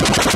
you